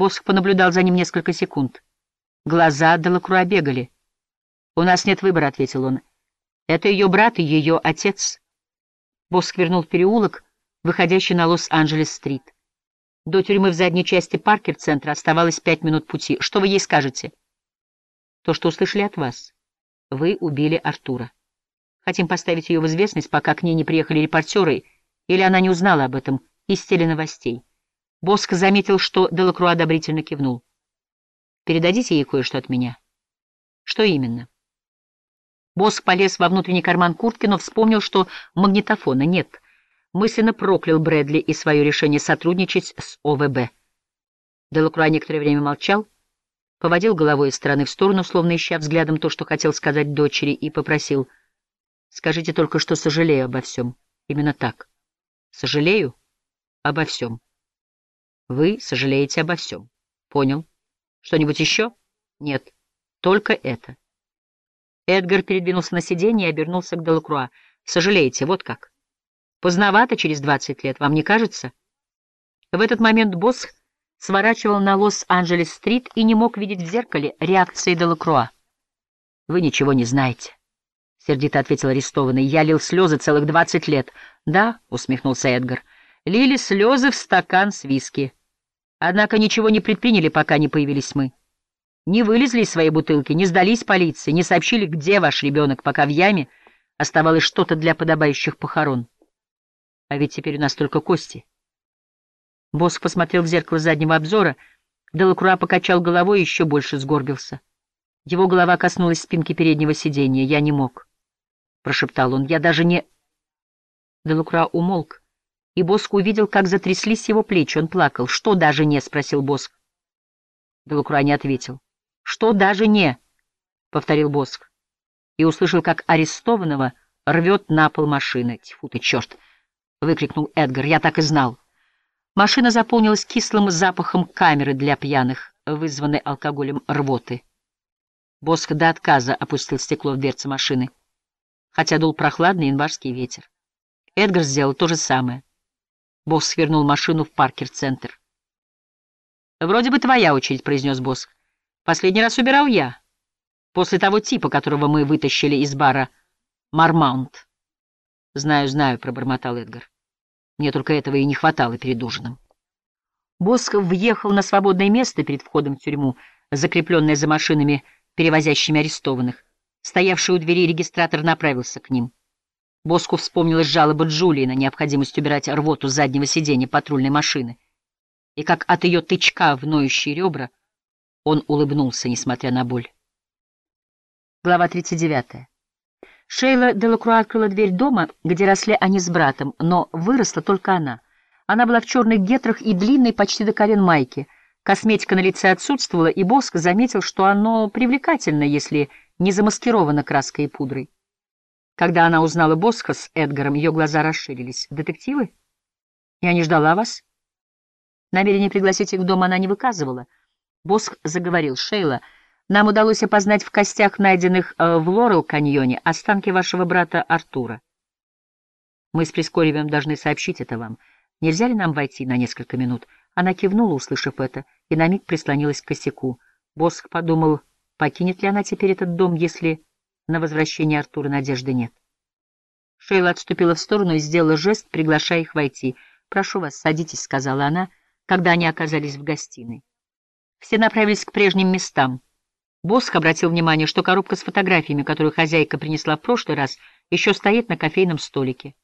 Босх понаблюдал за ним несколько секунд. Глаза Делакруа бегали. «У нас нет выбора», — ответил он. «Это ее брат и ее отец». Босх вернул в переулок, выходящий на Лос-Анджелес-стрит. До тюрьмы в задней части Паркер-центра оставалось пять минут пути. Что вы ей скажете? То, что услышали от вас. Вы убили Артура. Хотим поставить ее в известность, пока к ней не приехали репортеры, или она не узнала об этом из теленовостей. Боск заметил, что Делакруа одобрительно кивнул. «Передадите ей кое-что от меня». «Что именно?» Боск полез во внутренний карман куртки, но вспомнил, что магнитофона нет. Мысленно проклял Брэдли и свое решение сотрудничать с ОВБ. Делакруа некоторое время молчал, поводил головой из стороны в сторону, словно ища взглядом то, что хотел сказать дочери, и попросил. «Скажите только, что сожалею обо всем. Именно так. Сожалею обо всем». Вы сожалеете обо всем. Понял. Что-нибудь еще? Нет. Только это. Эдгар передвинулся на сиденье и обернулся к Делакруа. Сожалеете, вот как. Поздновато через двадцать лет, вам не кажется? В этот момент босс сворачивал на Лос-Анджелес-стрит и не мог видеть в зеркале реакции Делакруа. «Вы ничего не знаете», — сердито ответил арестованный. «Я лил слезы целых двадцать лет». «Да», — усмехнулся Эдгар, — «лили слезы в стакан с виски». Однако ничего не предприняли, пока не появились мы. Не вылезли из своей бутылки, не сдались полиции, не сообщили, где ваш ребенок, пока в яме оставалось что-то для подобающих похорон. А ведь теперь у нас только кости. Босс посмотрел в зеркало заднего обзора, Делакруа покачал головой и еще больше сгорбился. Его голова коснулась спинки переднего сиденья. «Я не мог», — прошептал он. «Я даже не...» Делакруа умолк и Боск увидел, как затряслись его плечи. Он плакал. «Что даже не?» — спросил Боск. Делакруа не ответил. «Что даже не?» — повторил Боск. И услышал, как арестованного рвет на пол машины. «Тьфу ты, черт!» — выкрикнул Эдгар. «Я так и знал». Машина заполнилась кислым запахом камеры для пьяных, вызванной алкоголем рвоты. Боск до отказа опустил стекло в дверцы машины, хотя дул прохладный январский ветер. Эдгар сделал то же самое. Босс свернул машину в Паркер-центр. «Вроде бы твоя очередь», — произнес босс. «Последний раз убирал я. После того типа, которого мы вытащили из бара Мармаунт». «Знаю, знаю», — пробормотал Эдгар. «Мне только этого и не хватало перед ужином». Боск въехал на свободное место перед входом в тюрьму, закрепленное за машинами, перевозящими арестованных. Стоявший у двери регистратор направился к ним. Боску вспомнилась жалоба Джулии на необходимость убирать рвоту с заднего сиденья патрульной машины. И как от ее тычка в ноющие ребра он улыбнулся, несмотря на боль. Глава 39. Шейла Делакруа открыла дверь дома, где росли они с братом, но выросла только она. Она была в черных гетрах и длинной почти до колен майки. Косметика на лице отсутствовала, и Боск заметил, что оно привлекательно, если не замаскировано краской и пудрой. Когда она узнала Босха с Эдгаром, ее глаза расширились. «Детективы? Я не ждала вас?» Намерение пригласить их в дом она не выказывала. Босх заговорил. «Шейла, нам удалось опознать в костях, найденных э, в Лорел-каньоне, останки вашего брата Артура. Мы с Прискоревым должны сообщить это вам. Нельзя ли нам войти на несколько минут?» Она кивнула, услышав это, и на миг прислонилась к косяку. Босх подумал, покинет ли она теперь этот дом, если... На возвращение Артура надежды нет. Шейла отступила в сторону и сделала жест, приглашая их войти. «Прошу вас, садитесь», — сказала она, когда они оказались в гостиной. Все направились к прежним местам. Босх обратил внимание, что коробка с фотографиями, которую хозяйка принесла в прошлый раз, еще стоит на кофейном столике.